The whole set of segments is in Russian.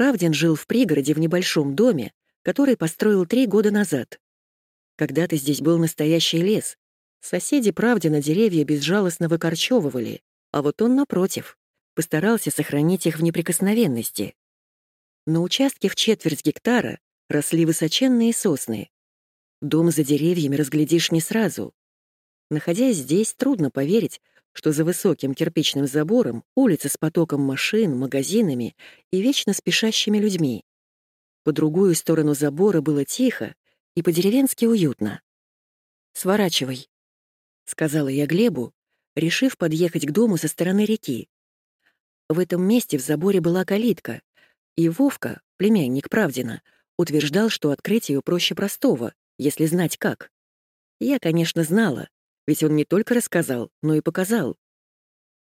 Правдин жил в пригороде в небольшом доме, который построил три года назад. Когда-то здесь был настоящий лес. Соседи Правдина деревья безжалостно выкорчевывали, а вот он, напротив, постарался сохранить их в неприкосновенности. На участке в четверть гектара росли высоченные сосны. Дом за деревьями разглядишь не сразу. Находясь здесь, трудно поверить, что за высоким кирпичным забором улица с потоком машин, магазинами и вечно спешащими людьми. По другую сторону забора было тихо и по-деревенски уютно. «Сворачивай», — сказала я Глебу, решив подъехать к дому со стороны реки. В этом месте в заборе была калитка, и Вовка, племянник Правдина, утверждал, что открыть ее проще простого, если знать как. Я, конечно, знала, ведь он не только рассказал, но и показал.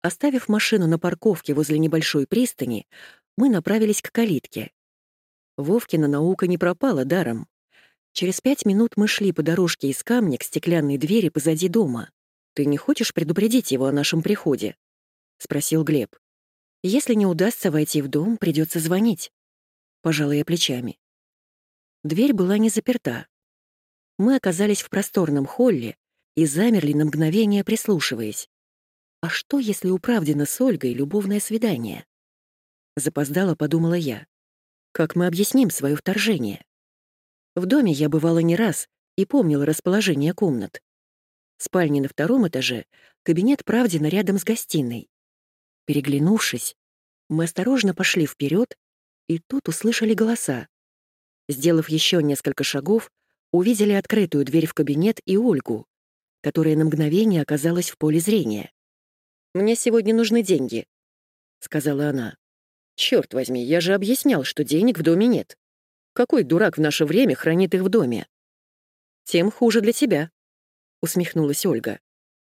Оставив машину на парковке возле небольшой пристани, мы направились к калитке. Вовкина наука не пропала даром. Через пять минут мы шли по дорожке из камня к стеклянной двери позади дома. «Ты не хочешь предупредить его о нашем приходе?» — спросил Глеб. «Если не удастся войти в дом, придется звонить». Пожала я плечами. Дверь была не заперта. Мы оказались в просторном холле, и замерли на мгновение, прислушиваясь. А что, если у Правдина с Ольгой любовное свидание? Запоздала, подумала я. Как мы объясним свое вторжение? В доме я бывала не раз и помнила расположение комнат. Спальня на втором этаже, кабинет Правдина рядом с гостиной. Переглянувшись, мы осторожно пошли вперед и тут услышали голоса. Сделав еще несколько шагов, увидели открытую дверь в кабинет и Ольгу, которая на мгновение оказалась в поле зрения. «Мне сегодня нужны деньги», — сказала она. «Черт возьми, я же объяснял, что денег в доме нет. Какой дурак в наше время хранит их в доме?» «Тем хуже для тебя», — усмехнулась Ольга.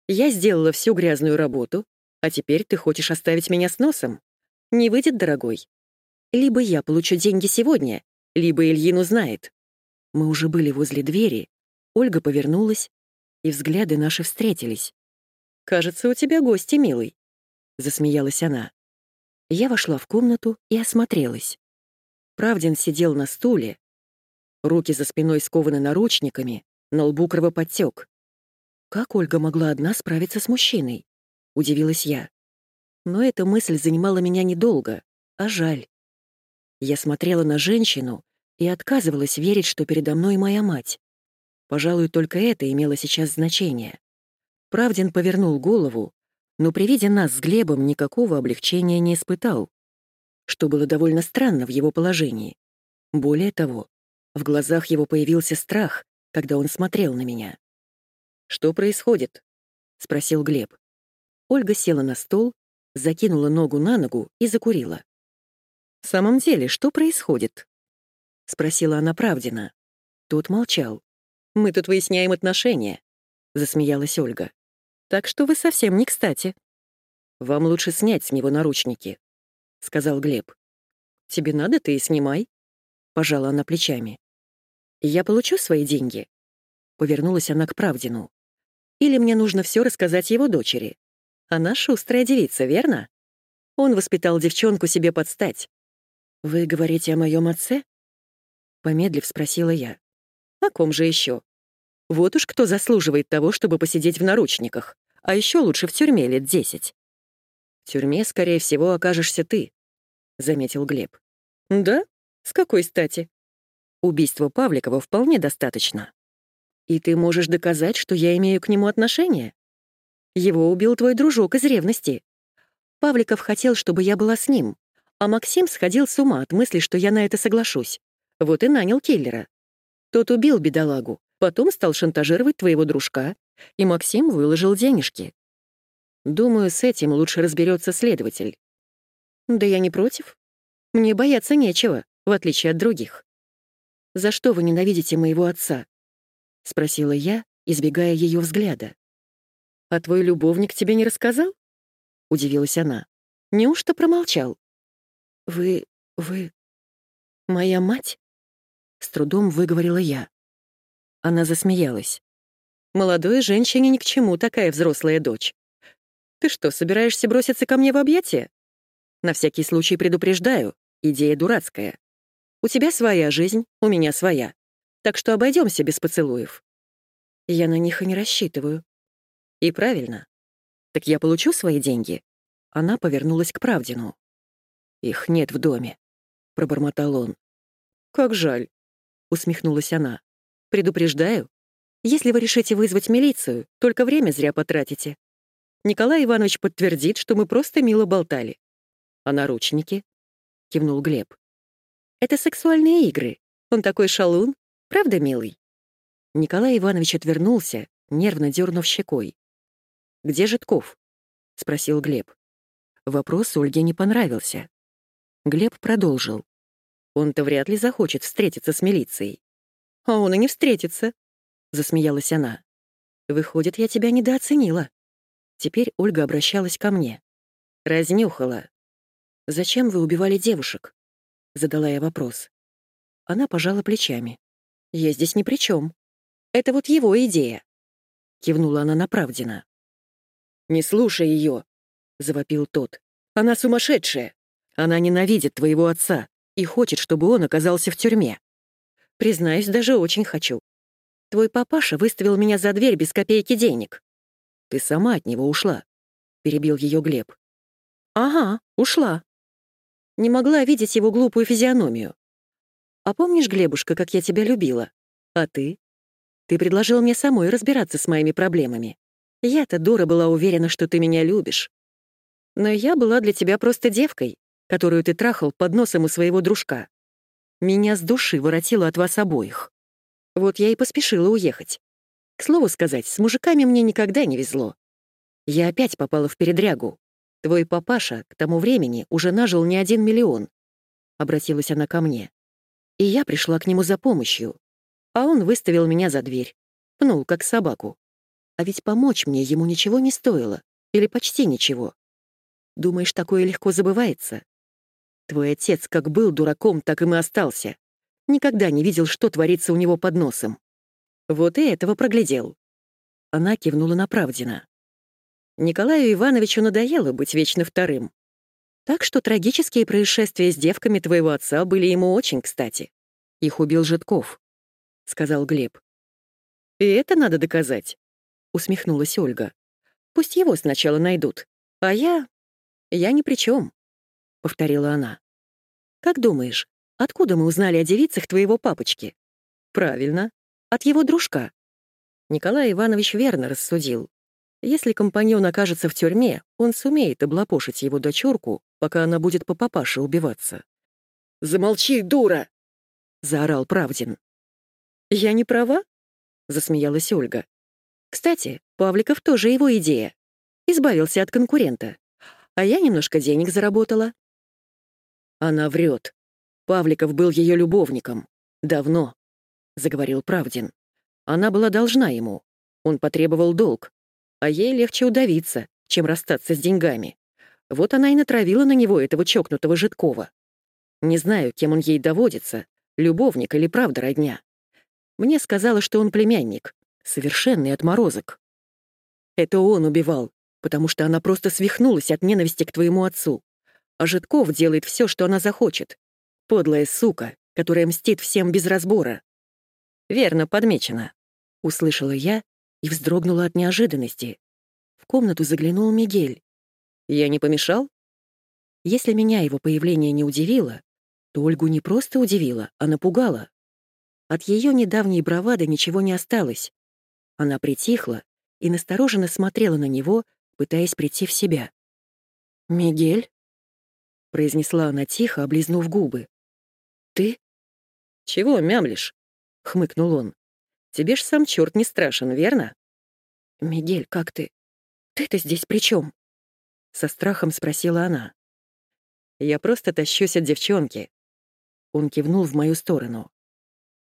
«Я сделала всю грязную работу, а теперь ты хочешь оставить меня с носом? Не выйдет, дорогой. Либо я получу деньги сегодня, либо Ильин узнает». Мы уже были возле двери, Ольга повернулась и взгляды наши встретились. «Кажется, у тебя гости, милый», — засмеялась она. Я вошла в комнату и осмотрелась. Правдин сидел на стуле, руки за спиной скованы наручниками, на лбу кровоподтек. Как Ольга могла одна справиться с мужчиной? Удивилась я. Но эта мысль занимала меня недолго, а жаль. Я смотрела на женщину и отказывалась верить, что передо мной моя мать. Пожалуй, только это имело сейчас значение. Правдин повернул голову, но при виде нас с Глебом никакого облегчения не испытал, что было довольно странно в его положении. Более того, в глазах его появился страх, когда он смотрел на меня. «Что происходит?» — спросил Глеб. Ольга села на стол, закинула ногу на ногу и закурила. «В самом деле, что происходит?» — спросила она Правдина. Тот молчал. Мы тут выясняем отношения», — засмеялась Ольга. «Так что вы совсем не кстати». «Вам лучше снять с него наручники», — сказал Глеб. «Тебе надо, ты и снимай», — пожала она плечами. «Я получу свои деньги?» Повернулась она к Правдину. «Или мне нужно все рассказать его дочери? Она шустрая девица, верно? Он воспитал девчонку себе подстать». «Вы говорите о моем отце?» Помедлив, спросила я. «О ком же еще? Вот уж кто заслуживает того, чтобы посидеть в наручниках, а еще лучше в тюрьме лет десять. В тюрьме, скорее всего, окажешься ты, — заметил Глеб. Да? С какой стати? Убийства Павликова вполне достаточно. И ты можешь доказать, что я имею к нему отношение? Его убил твой дружок из ревности. Павликов хотел, чтобы я была с ним, а Максим сходил с ума от мысли, что я на это соглашусь. Вот и нанял киллера. Тот убил бедолагу, Потом стал шантажировать твоего дружка, и Максим выложил денежки. Думаю, с этим лучше разберется следователь. Да я не против. Мне бояться нечего, в отличие от других. «За что вы ненавидите моего отца?» — спросила я, избегая ее взгляда. «А твой любовник тебе не рассказал?» — удивилась она. «Неужто промолчал?» «Вы... вы... моя мать?» — с трудом выговорила я. Она засмеялась. «Молодой женщине ни к чему такая взрослая дочь. Ты что, собираешься броситься ко мне в объятия? На всякий случай предупреждаю, Идея дурацкая. У тебя своя жизнь, у меня своя. Так что обойдемся без поцелуев. Я на них и не рассчитываю. И правильно. Так я получу свои деньги? Она повернулась к Правдину. Их нет в доме, пробормотал он. Как жаль, усмехнулась она. Предупреждаю, если вы решите вызвать милицию, только время зря потратите. Николай Иванович подтвердит, что мы просто мило болтали. А наручники? Кивнул Глеб. Это сексуальные игры. Он такой шалун, правда, милый? Николай Иванович отвернулся, нервно дернув щекой. «Где Житков?» — спросил Глеб. Вопрос Ольге не понравился. Глеб продолжил. «Он-то вряд ли захочет встретиться с милицией». «А он и не встретится», — засмеялась она. «Выходит, я тебя недооценила». Теперь Ольга обращалась ко мне. «Разнюхала». «Зачем вы убивали девушек?» — задала я вопрос. Она пожала плечами. «Я здесь ни при чем. Это вот его идея», — кивнула она на Правдина. «Не слушай ее, завопил тот. «Она сумасшедшая! Она ненавидит твоего отца и хочет, чтобы он оказался в тюрьме. Признаюсь, даже очень хочу. Твой папаша выставил меня за дверь без копейки денег. Ты сама от него ушла», — перебил ее Глеб. «Ага, ушла. Не могла видеть его глупую физиономию. А помнишь, Глебушка, как я тебя любила? А ты? Ты предложил мне самой разбираться с моими проблемами. Я-то, дура, была уверена, что ты меня любишь. Но я была для тебя просто девкой, которую ты трахал под носом у своего дружка. Меня с души воротило от вас обоих. Вот я и поспешила уехать. К слову сказать, с мужиками мне никогда не везло. Я опять попала в передрягу. Твой папаша к тому времени уже нажил не один миллион. Обратилась она ко мне. И я пришла к нему за помощью. А он выставил меня за дверь. Пнул, как собаку. А ведь помочь мне ему ничего не стоило. Или почти ничего. Думаешь, такое легко забывается? Твой отец как был дураком, так им и остался. Никогда не видел, что творится у него под носом. Вот и этого проглядел. Она кивнула на. Николаю Ивановичу надоело быть вечно вторым. Так что трагические происшествия с девками твоего отца были ему очень кстати. Их убил Житков, — сказал Глеб. И это надо доказать усмехнулась Ольга. Пусть его сначала найдут. А я... я ни при чем, повторила она. Как думаешь, откуда мы узнали о девицах твоего папочки? Правильно, от его дружка. Николай Иванович верно рассудил. Если компаньон окажется в тюрьме, он сумеет облапошить его дочурку, пока она будет по папаше убиваться. «Замолчи, дура!» — заорал Правдин. «Я не права?» — засмеялась Ольга. Кстати, Павликов тоже его идея. Избавился от конкурента. А я немножко денег заработала. Она врет. Павликов был ее любовником. Давно, — заговорил Правдин. Она была должна ему. Он потребовал долг. А ей легче удавиться, чем расстаться с деньгами. Вот она и натравила на него этого чокнутого Житкова. Не знаю, кем он ей доводится, любовник или правда родня. Мне сказала, что он племянник, Совершенный отморозок. Это он убивал, потому что она просто свихнулась от ненависти к твоему отцу. А Житков делает все, что она захочет. Подлая сука, которая мстит всем без разбора. Верно подмечено. Услышала я и вздрогнула от неожиданности. В комнату заглянул Мигель. Я не помешал? Если меня его появление не удивило, то Ольгу не просто удивило, а напугало. От ее недавней бравады ничего не осталось, она притихла и настороженно смотрела на него, пытаясь прийти в себя. «Мигель?» — произнесла она тихо, облизнув губы. «Ты?» «Чего мямлишь?» — хмыкнул он. «Тебе ж сам черт не страшен, верно?» «Мигель, как ты? Ты-то здесь при чем? Со страхом спросила она. «Я просто тащусь от девчонки». Он кивнул в мою сторону.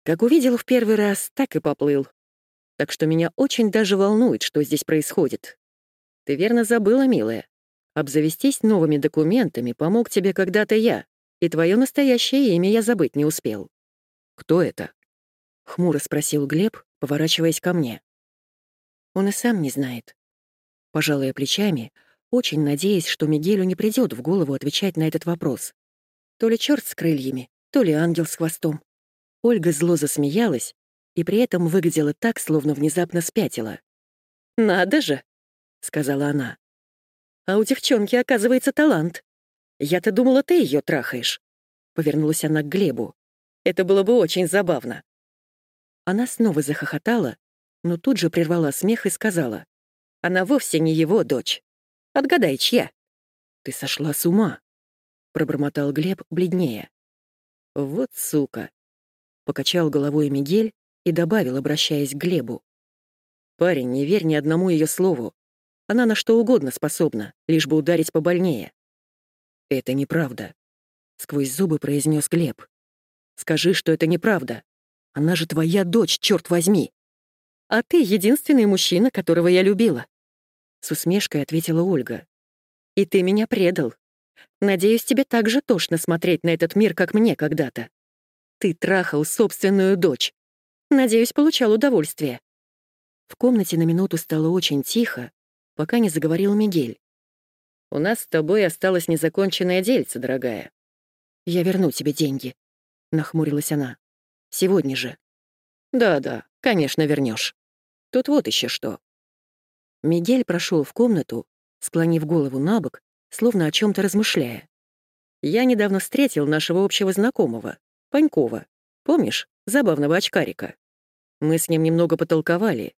Как увидел в первый раз, так и поплыл так что меня очень даже волнует, что здесь происходит. Ты верно забыла, милая? Обзавестись новыми документами помог тебе когда-то я, и твое настоящее имя я забыть не успел. Кто это? Хмуро спросил Глеб, поворачиваясь ко мне. Он и сам не знает. Пожалуй, плечами, очень надеясь, что Мигелю не придет в голову отвечать на этот вопрос. То ли черт с крыльями, то ли ангел с хвостом. Ольга зло засмеялась и при этом выглядела так, словно внезапно спятила. «Надо же!» — сказала она. «А у девчонки, оказывается, талант. Я-то думала, ты ее трахаешь». Повернулась она к Глебу. «Это было бы очень забавно». Она снова захохотала, но тут же прервала смех и сказала. «Она вовсе не его дочь. Отгадай, чья?» «Ты сошла с ума», — пробормотал Глеб бледнее. «Вот сука», — покачал головой Мигель и добавил, обращаясь к Глебу. «Парень, не верь ни одному ее слову. Она на что угодно способна, лишь бы ударить побольнее». «Это неправда», — сквозь зубы произнес Глеб. «Скажи, что это неправда. Она же твоя дочь, черт возьми!» «А ты единственный мужчина, которого я любила», — с усмешкой ответила Ольга. «И ты меня предал. Надеюсь, тебе так же тошно смотреть на этот мир, как мне когда-то. Ты трахал собственную дочь. Надеюсь, получал удовольствие». В комнате на минуту стало очень тихо, пока не заговорил Мигель. «У нас с тобой осталось незаконченное дельце, дорогая». «Я верну тебе деньги», — нахмурилась она. «Сегодня же». «Да-да, конечно, вернешь. Тут вот еще что». Мигель прошел в комнату, склонив голову на бок, словно о чем то размышляя. «Я недавно встретил нашего общего знакомого, Панькова. Помнишь, забавного очкарика? Мы с ним немного потолковали.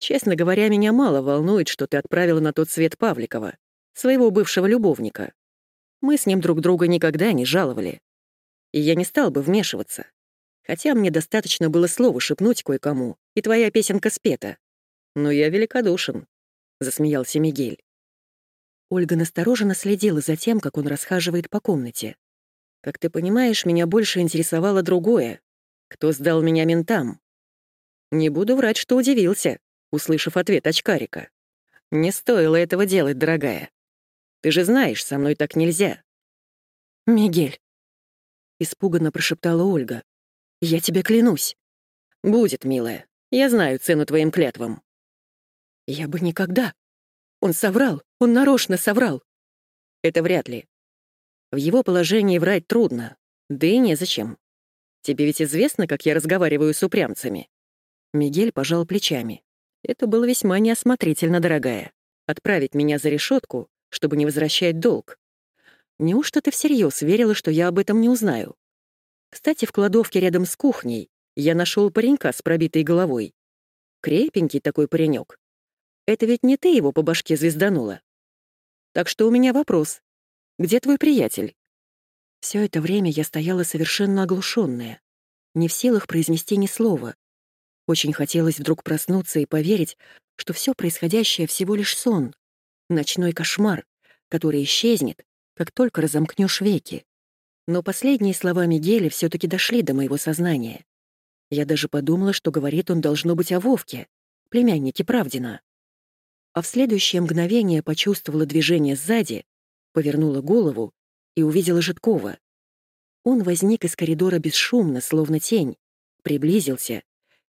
Честно говоря, меня мало волнует, что ты отправила на тот свет Павликова, своего бывшего любовника. Мы с ним друг друга никогда не жаловали. И я не стал бы вмешиваться. Хотя мне достаточно было слова шепнуть кое-кому, и твоя песенка спета. Но я великодушен, — засмеялся Мигель. Ольга настороженно следила за тем, как он расхаживает по комнате. Как ты понимаешь, меня больше интересовало другое. Кто сдал меня ментам? Не буду врать, что удивился, услышав ответ очкарика. «Не стоило этого делать, дорогая. Ты же знаешь, со мной так нельзя». «Мигель», — испуганно прошептала Ольга, — «я тебе клянусь». «Будет, милая. Я знаю цену твоим клятвам». «Я бы никогда. Он соврал, он нарочно соврал». «Это вряд ли. В его положении врать трудно, да и незачем. Тебе ведь известно, как я разговариваю с упрямцами?» Мигель пожал плечами. Это было весьма неосмотрительно, дорогая. Отправить меня за решетку, чтобы не возвращать долг. Неужто ты всерьез верила, что я об этом не узнаю? Кстати, в кладовке рядом с кухней я нашел паренька с пробитой головой. Крепенький такой паренек. Это ведь не ты его по башке звезданула. Так что у меня вопрос. Где твой приятель? Все это время я стояла совершенно оглушенная, не в силах произнести ни слова. Очень хотелось вдруг проснуться и поверить, что все происходящее всего лишь сон, ночной кошмар, который исчезнет, как только разомкнешь веки. Но последние слова Мигеля все таки дошли до моего сознания. Я даже подумала, что говорит он должно быть о Вовке, племяннике Правдина. А в следующее мгновение почувствовала движение сзади, повернула голову и увидела Житкова. Он возник из коридора бесшумно, словно тень, приблизился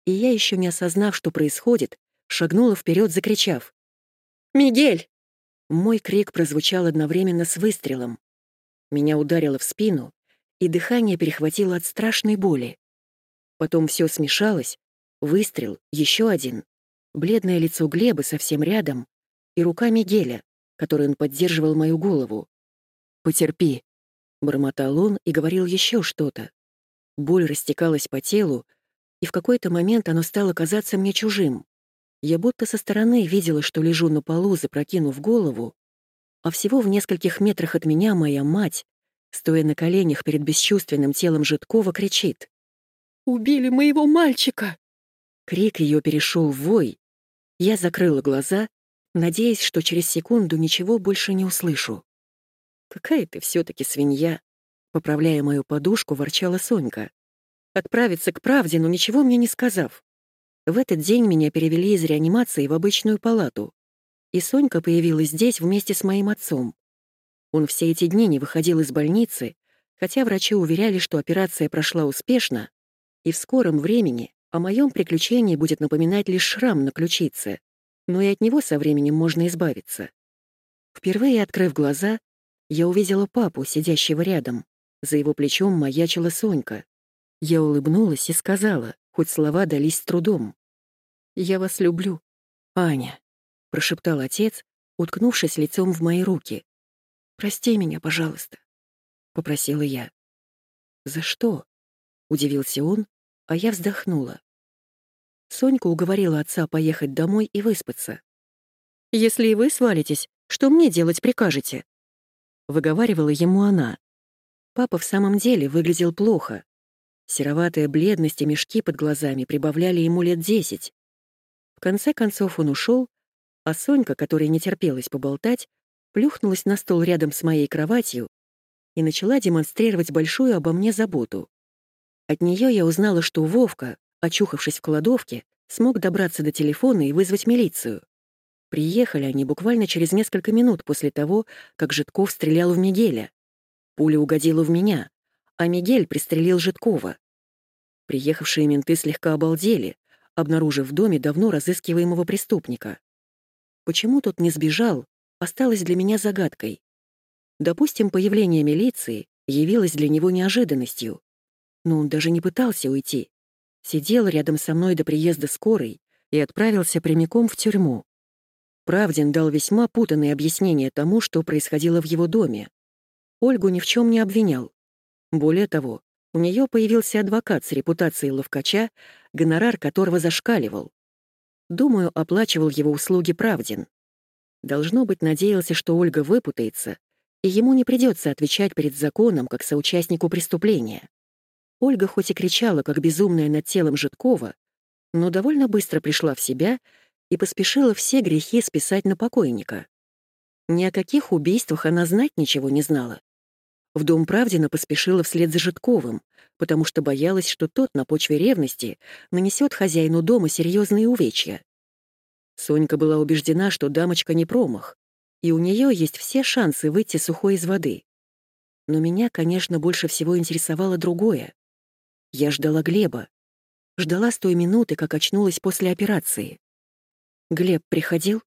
и я, еще не осознав, что происходит, шагнула вперед, закричав. «Мигель!» Мой крик прозвучал одновременно с выстрелом. Меня ударило в спину, и дыхание перехватило от страшной боли. Потом все смешалось, выстрел, еще один, бледное лицо Глеба совсем рядом и рука Мигеля, которой он поддерживал мою голову. «Потерпи», — бормотал он и говорил еще что-то. Боль растекалась по телу, и в какой-то момент оно стало казаться мне чужим. Я будто со стороны видела, что лежу на полу, запрокинув голову, а всего в нескольких метрах от меня моя мать, стоя на коленях перед бесчувственным телом Житкова, кричит. «Убили моего мальчика!» Крик ее перешел в вой. Я закрыла глаза, надеясь, что через секунду ничего больше не услышу. «Какая ты все таки свинья!» Поправляя мою подушку, ворчала Сонька отправиться к правде, но ничего мне не сказав. В этот день меня перевели из реанимации в обычную палату. И Сонька появилась здесь вместе с моим отцом. Он все эти дни не выходил из больницы, хотя врачи уверяли, что операция прошла успешно, и в скором времени о моем приключении будет напоминать лишь шрам на ключице, но и от него со временем можно избавиться. Впервые открыв глаза, я увидела папу, сидящего рядом, За его плечом маячила Сонька. Я улыбнулась и сказала, хоть слова дались с трудом. «Я вас люблю, Аня», — прошептал отец, уткнувшись лицом в мои руки. «Прости меня, пожалуйста», — попросила я. «За что?» — удивился он, а я вздохнула. Сонька уговорила отца поехать домой и выспаться. «Если и вы свалитесь, что мне делать прикажете?» Выговаривала ему она. Папа в самом деле выглядел плохо. Сероватая бледность и мешки под глазами прибавляли ему лет десять. В конце концов он ушел, а Сонька, которой не терпелось поболтать, плюхнулась на стол рядом с моей кроватью и начала демонстрировать большую обо мне заботу. От нее я узнала, что Вовка, очухавшись в кладовке, смог добраться до телефона и вызвать милицию. Приехали они буквально через несколько минут после того, как Житков стрелял в Мигеля. Пуля угодила в меня, а Мигель пристрелил Житкова. Приехавшие менты слегка обалдели, обнаружив в доме давно разыскиваемого преступника. Почему тот не сбежал, осталось для меня загадкой. Допустим, появление милиции явилось для него неожиданностью. Но он даже не пытался уйти. Сидел рядом со мной до приезда скорой и отправился прямиком в тюрьму. Правдин дал весьма путанные объяснения тому, что происходило в его доме. Ольгу ни в чем не обвинял. Более того, у нее появился адвокат с репутацией ловкача, гонорар которого зашкаливал. Думаю, оплачивал его услуги Правдин. Должно быть, надеялся, что Ольга выпутается, и ему не придется отвечать перед законом как соучастнику преступления. Ольга хоть и кричала, как безумная над телом Житкова, но довольно быстро пришла в себя и поспешила все грехи списать на покойника. Ни о каких убийствах она знать ничего не знала. В дом Правдина поспешила вслед за Житковым, потому что боялась, что тот на почве ревности нанесет хозяину дома серьезные увечья. Сонька была убеждена, что дамочка не промах, и у нее есть все шансы выйти сухой из воды. Но меня, конечно, больше всего интересовало другое. Я ждала Глеба. Ждала с той минуты, как очнулась после операции. «Глеб приходил?»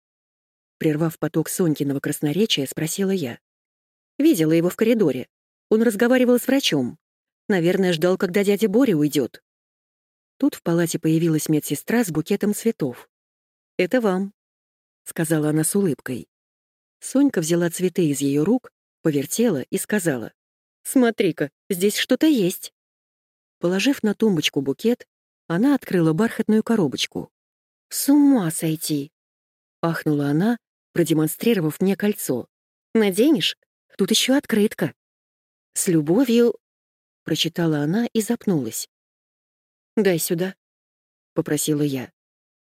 Прервав поток Сонькиного красноречия, спросила я. Видела его в коридоре. Он разговаривал с врачом. Наверное, ждал, когда дядя Боря уйдет. Тут в палате появилась медсестра с букетом цветов. «Это вам», — сказала она с улыбкой. Сонька взяла цветы из ее рук, повертела и сказала. «Смотри-ка, здесь что-то есть». Положив на тумбочку букет, она открыла бархатную коробочку. «С ума сойти!» — ахнула она, продемонстрировав мне кольцо. «Наденешь? Тут еще открытка». «С любовью...» — прочитала она и запнулась. «Дай сюда», — попросила я.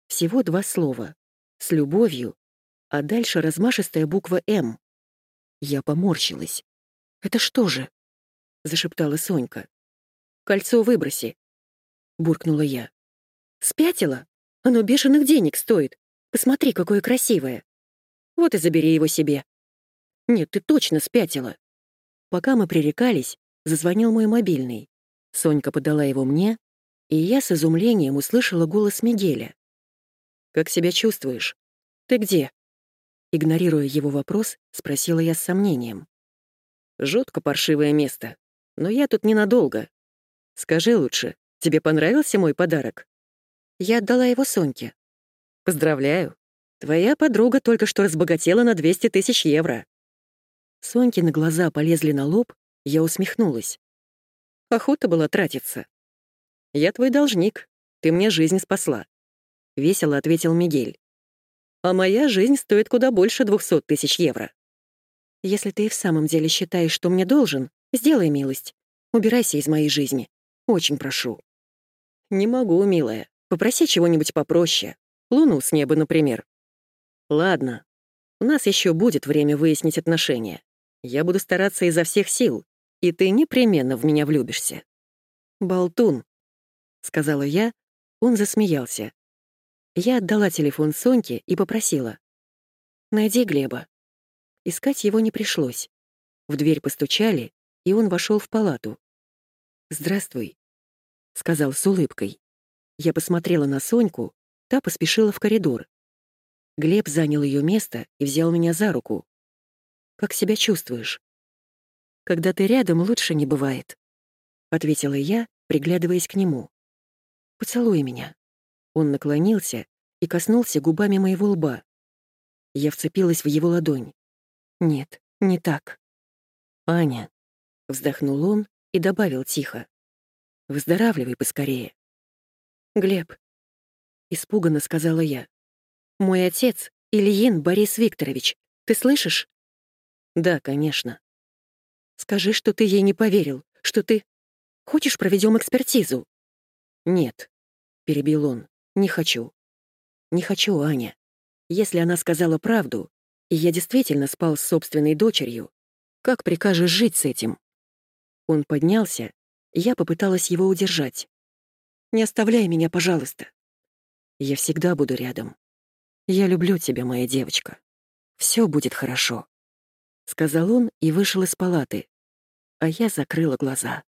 Всего два слова. «С любовью», а дальше размашистая буква «М». Я поморщилась. «Это что же?» — зашептала Сонька. «Кольцо выброси», — буркнула я. «Спятила? Оно бешеных денег стоит. Посмотри, какое красивое. Вот и забери его себе». «Нет, ты точно спятила». Пока мы пререкались, зазвонил мой мобильный. Сонька подала его мне, и я с изумлением услышала голос Мигеля. «Как себя чувствуешь? Ты где?» Игнорируя его вопрос, спросила я с сомнением. «Жутко паршивое место, но я тут ненадолго. Скажи лучше, тебе понравился мой подарок?» Я отдала его Соньке. «Поздравляю. Твоя подруга только что разбогатела на 200 тысяч евро. Соньки на глаза полезли на лоб, я усмехнулась. Охота была тратиться. «Я твой должник, ты мне жизнь спасла», — весело ответил Мигель. «А моя жизнь стоит куда больше двухсот тысяч евро». «Если ты и в самом деле считаешь, что мне должен, сделай милость. Убирайся из моей жизни. Очень прошу». «Не могу, милая. Попроси чего-нибудь попроще. Луну с неба, например». «Ладно. У нас еще будет время выяснить отношения. Я буду стараться изо всех сил, и ты непременно в меня влюбишься». «Болтун», — сказала я, он засмеялся. Я отдала телефон Соньке и попросила. «Найди Глеба». Искать его не пришлось. В дверь постучали, и он вошел в палату. «Здравствуй», — сказал с улыбкой. Я посмотрела на Соньку, та поспешила в коридор. Глеб занял ее место и взял меня за руку. Как себя чувствуешь?» Когда ты рядом, лучше не бывает», — ответила я, приглядываясь к нему. «Поцелуй меня». Он наклонился и коснулся губами моего лба. Я вцепилась в его ладонь. «Нет, не так». «Аня», — вздохнул он и добавил тихо. «Выздоравливай поскорее». «Глеб», — испуганно сказала я. «Мой отец — Ильин Борис Викторович. Ты слышишь?» «Да, конечно». «Скажи, что ты ей не поверил, что ты... Хочешь, проведем экспертизу?» «Нет», — перебил он, — «не хочу». «Не хочу, Аня. Если она сказала правду, и я действительно спал с собственной дочерью, как прикажешь жить с этим?» Он поднялся, я попыталась его удержать. «Не оставляй меня, пожалуйста. Я всегда буду рядом. Я люблю тебя, моя девочка. Все будет хорошо», — сказал он и вышел из палаты, а я закрыла глаза.